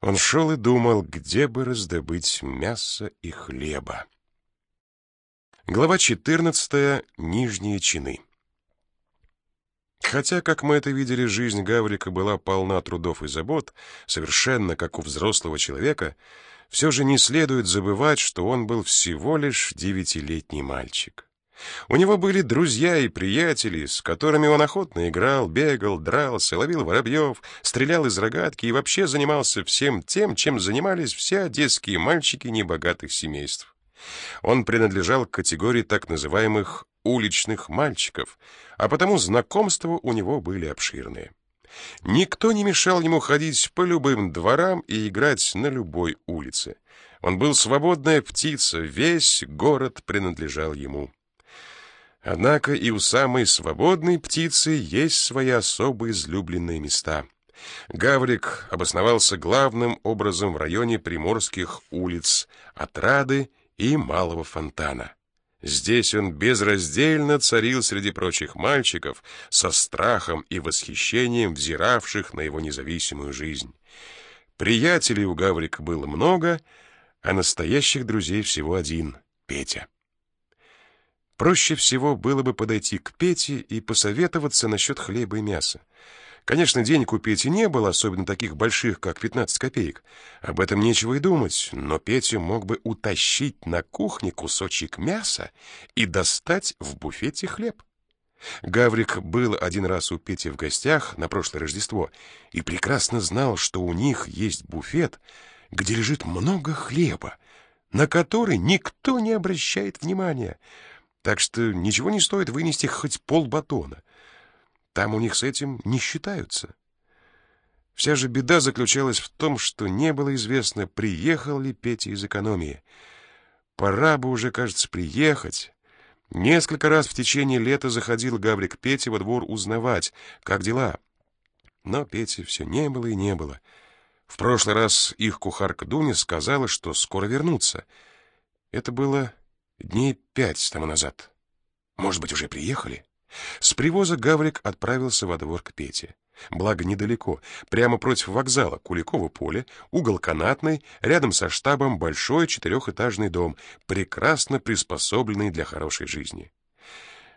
Он шел и думал, где бы раздобыть мяса и хлеба. Глава 14. Нижние чины. Хотя, как мы это видели, жизнь Гаврика была полна трудов и забот, совершенно как у взрослого человека, все же не следует забывать, что он был всего лишь девятилетний мальчик. У него были друзья и приятели, с которыми он охотно играл, бегал, дрался, ловил воробьев, стрелял из рогатки и вообще занимался всем тем, чем занимались все одесские мальчики небогатых семейств. Он принадлежал к категории так называемых уличных мальчиков, а потому знакомства у него были обширные. Никто не мешал ему ходить по любым дворам и играть на любой улице. Он был свободная птица, весь город принадлежал ему. Однако и у самой свободной птицы есть свои особо излюбленные места. Гаврик обосновался главным образом в районе приморских улиц Отрады и Малого Фонтана. Здесь он безраздельно царил среди прочих мальчиков, со страхом и восхищением взиравших на его независимую жизнь. Приятелей у Гаврика было много, а настоящих друзей всего один — Петя. Проще всего было бы подойти к Пете и посоветоваться насчет хлеба и мяса. Конечно, денег у Пети не было, особенно таких больших, как 15 копеек. Об этом нечего и думать, но Петя мог бы утащить на кухне кусочек мяса и достать в буфете хлеб. Гаврик был один раз у Пети в гостях на прошлое Рождество и прекрасно знал, что у них есть буфет, где лежит много хлеба, на который никто не обращает внимания — так что ничего не стоит вынести хоть полбатона. Там у них с этим не считаются. Вся же беда заключалась в том, что не было известно, приехал ли Петя из экономии. Пора бы уже, кажется, приехать. Несколько раз в течение лета заходил Гаврик Пете во двор узнавать, как дела. Но Пети все не было и не было. В прошлый раз их кухарка Дуня сказала, что скоро вернутся. Это было Дней пять тому назад. Может быть, уже приехали? С привоза Гаврик отправился во двор к Пете. Благо недалеко, прямо против вокзала Куликово поле, угол канатный, рядом со штабом большой четырехэтажный дом, прекрасно приспособленный для хорошей жизни.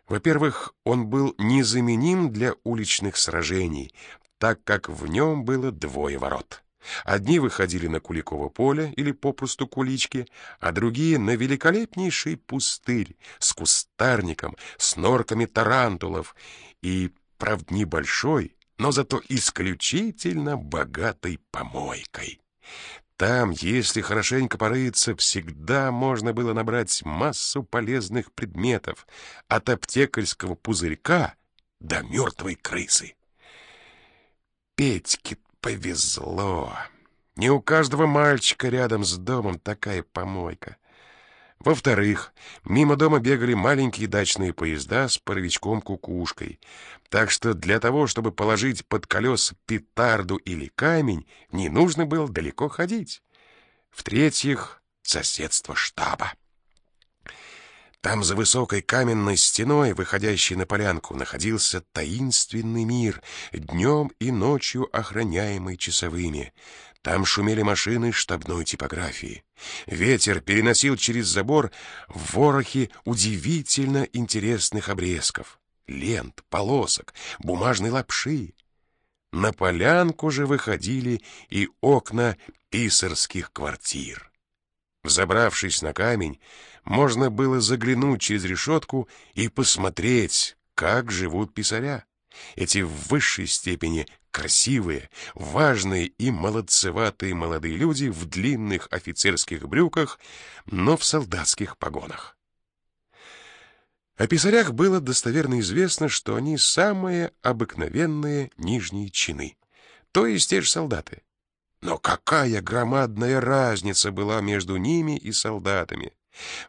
Во-первых, он был незаменим для уличных сражений, так как в нем было двое ворот. Одни выходили на Куликово поле или попросту Кулички, а другие на великолепнейший пустырь с кустарником, с норками тарантулов и, правда, небольшой, но зато исключительно богатой помойкой. Там, если хорошенько порыться, всегда можно было набрать массу полезных предметов, от аптекарского пузырька до мертвой крысы. Петьке повезло. Не у каждого мальчика рядом с домом такая помойка. Во-вторых, мимо дома бегали маленькие дачные поезда с паровичком-кукушкой. Так что для того, чтобы положить под колеса петарду или камень, не нужно было далеко ходить. В-третьих, соседство штаба. Там за высокой каменной стеной, выходящей на полянку, находился таинственный мир, днем и ночью охраняемый часовыми. Там шумели машины штабной типографии. Ветер переносил через забор ворохи удивительно интересных обрезков, лент, полосок, бумажной лапши. На полянку же выходили и окна писарских квартир. Взобравшись на камень, можно было заглянуть через решетку и посмотреть, как живут писаря. Эти в высшей степени красивые, важные и молодцеватые молодые люди в длинных офицерских брюках, но в солдатских погонах. О писарях было достоверно известно, что они самые обыкновенные нижние чины, то есть те же солдаты. Но какая громадная разница была между ними и солдатами!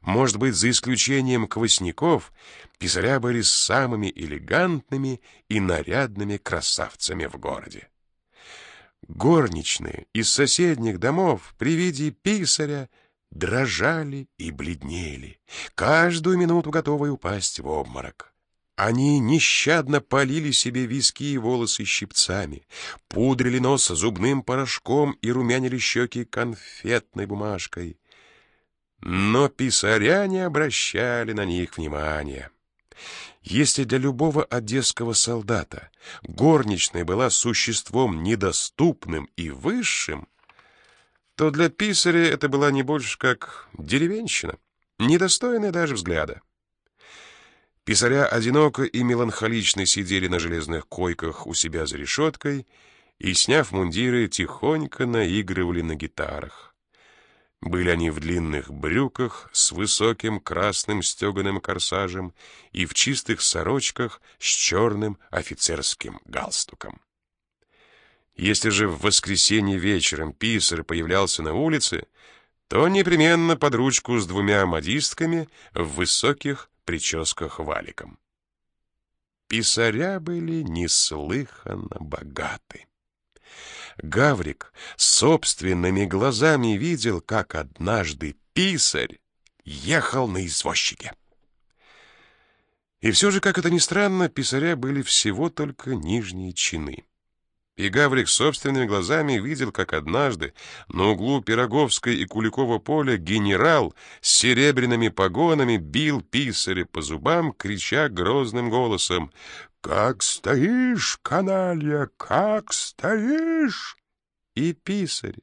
Может быть, за исключением квасников, писаря были самыми элегантными и нарядными красавцами в городе. Горничные из соседних домов при виде писаря дрожали и бледнели, каждую минуту готовые упасть в обморок. Они нещадно полили себе виски и волосы щипцами, пудрили нос зубным порошком и румянили щеки конфетной бумажкой. Но писаря не обращали на них внимания. Если для любого одесского солдата горничная была существом недоступным и высшим, то для писаря это была не больше как деревенщина, недостойная даже взгляда. Писаря одиноко и меланхолично сидели на железных койках у себя за решеткой и, сняв мундиры, тихонько наигрывали на гитарах. Были они в длинных брюках с высоким красным стеганым корсажем и в чистых сорочках с черным офицерским галстуком. Если же в воскресенье вечером писарь появлялся на улице, то непременно под ручку с двумя модистками в высоких прическах валиком. Писаря были неслыханно богаты. Гаврик собственными глазами видел, как однажды писарь ехал на извозчике. И все же, как это ни странно, писаря были всего только нижние чины. И Гаврик собственными глазами видел, как однажды на углу Пироговской и Куликова поля генерал с серебряными погонами бил писаря по зубам, крича грозным голосом «Как стоишь, каналья, как стоишь!» И писарь,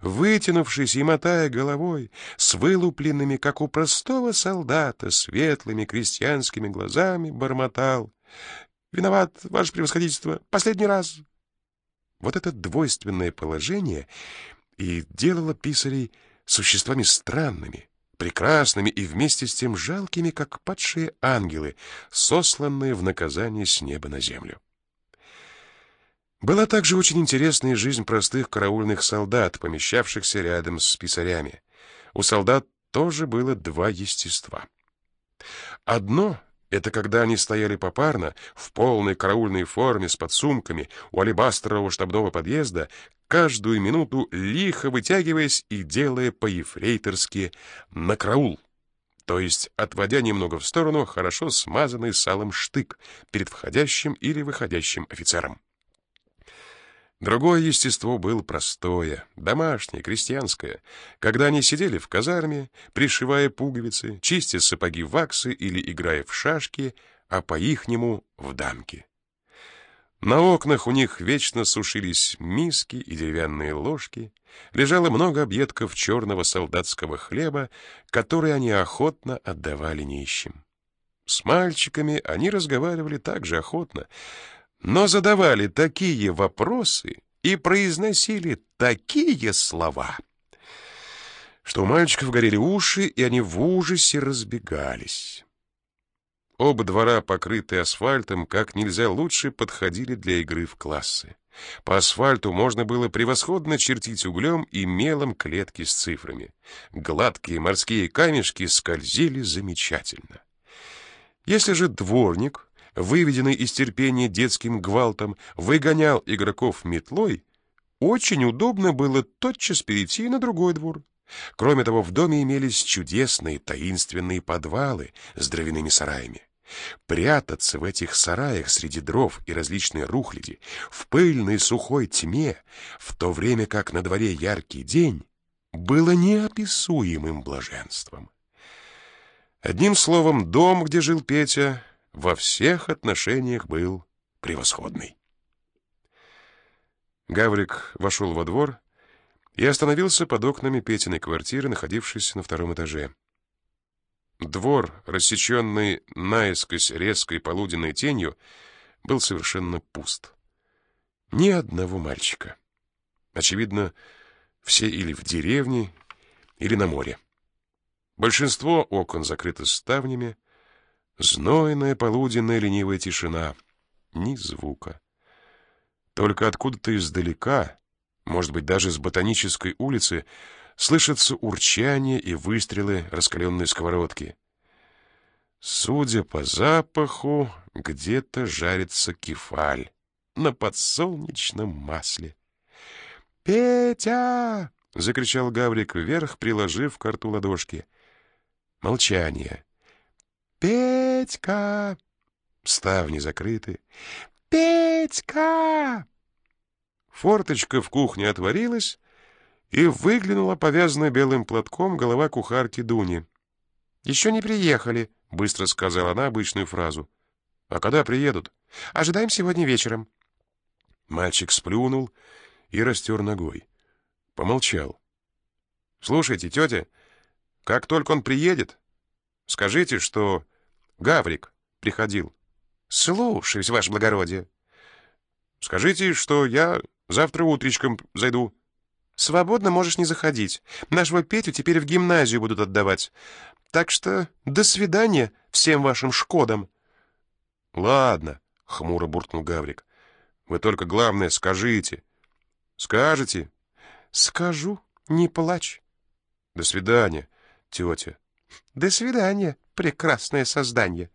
вытянувшись и мотая головой, с вылупленными, как у простого солдата, светлыми крестьянскими глазами, бормотал «Виноват, ваше превосходительство, последний раз!» Вот это двойственное положение и делало писарей существами странными, прекрасными и вместе с тем жалкими, как падшие ангелы, сосланные в наказание с неба на землю. Была также очень интересная жизнь простых караульных солдат, помещавшихся рядом с писарями. У солдат тоже было два естества. Одно это когда они стояли попарно, в полной караульной форме, с подсумками, у алебастрового штабного подъезда, каждую минуту лихо вытягиваясь и делая по-ефрейторски «на караул», то есть отводя немного в сторону хорошо смазанный салом штык перед входящим или выходящим офицером. Другое естество было простое, домашнее, крестьянское, когда они сидели в казарме, пришивая пуговицы, чистя сапоги ваксы или играя в шашки, а по-ихнему в дамки. На окнах у них вечно сушились миски и деревянные ложки, лежало много объедков черного солдатского хлеба, которые они охотно отдавали нищим. С мальчиками они разговаривали так же охотно, но задавали такие вопросы и произносили такие слова, что у мальчиков горели уши, и они в ужасе разбегались. Оба двора, покрытые асфальтом, как нельзя лучше подходили для игры в классы. По асфальту можно было превосходно чертить углем и мелом клетки с цифрами. Гладкие морские камешки скользили замечательно. Если же дворник выведенный из терпения детским гвалтом, выгонял игроков метлой, очень удобно было тотчас перейти на другой двор. Кроме того, в доме имелись чудесные таинственные подвалы с дровяными сараями. Прятаться в этих сараях среди дров и различной рухляди, в пыльной сухой тьме, в то время как на дворе яркий день, было неописуемым блаженством. Одним словом, дом, где жил Петя, во всех отношениях был превосходный. Гаврик вошел во двор и остановился под окнами Петиной квартиры, находившейся на втором этаже. Двор, рассеченный наискось резкой полуденной тенью, был совершенно пуст. Ни одного мальчика. Очевидно, все или в деревне, или на море. Большинство окон закрыто ставнями, Знойная полуденная ленивая тишина. Ни звука. Только откуда-то издалека, может быть, даже с ботанической улицы, слышатся урчание и выстрелы раскаленной сковородки. Судя по запаху, где-то жарится кефаль на подсолнечном масле. «Петя!» — закричал Гаврик вверх, приложив к рту ладошки. Молчание. Петька!» ставни закрыты. «Петька!» Форточка в кухне отворилась, и выглянула повязанная белым платком голова кухарки Дуни. «Еще не приехали», — быстро сказала она обычную фразу. «А когда приедут?» «Ожидаем сегодня вечером». Мальчик сплюнул и растер ногой. Помолчал. «Слушайте, тетя, как только он приедет, скажите, что Гаврик приходил». «Слушаюсь, ваше благородие». «Скажите, что я завтра утречком зайду». «Свободно можешь не заходить. Нашего Петю теперь в гимназию будут отдавать. Так что до свидания всем вашим шкодам». «Ладно», — хмуро буркнул Гаврик. «Вы только главное скажите». «Скажете?» «Скажу, не плачь». «До свидания, тетя». «До свидания, прекрасное создание».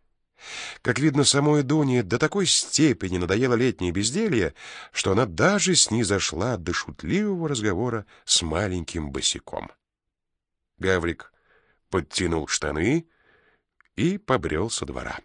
Как видно, самой Дуне до такой степени надоело летнее безделье, что она даже снизошла до шутливого разговора с маленьким босиком. Гаврик подтянул штаны и побрел со двора.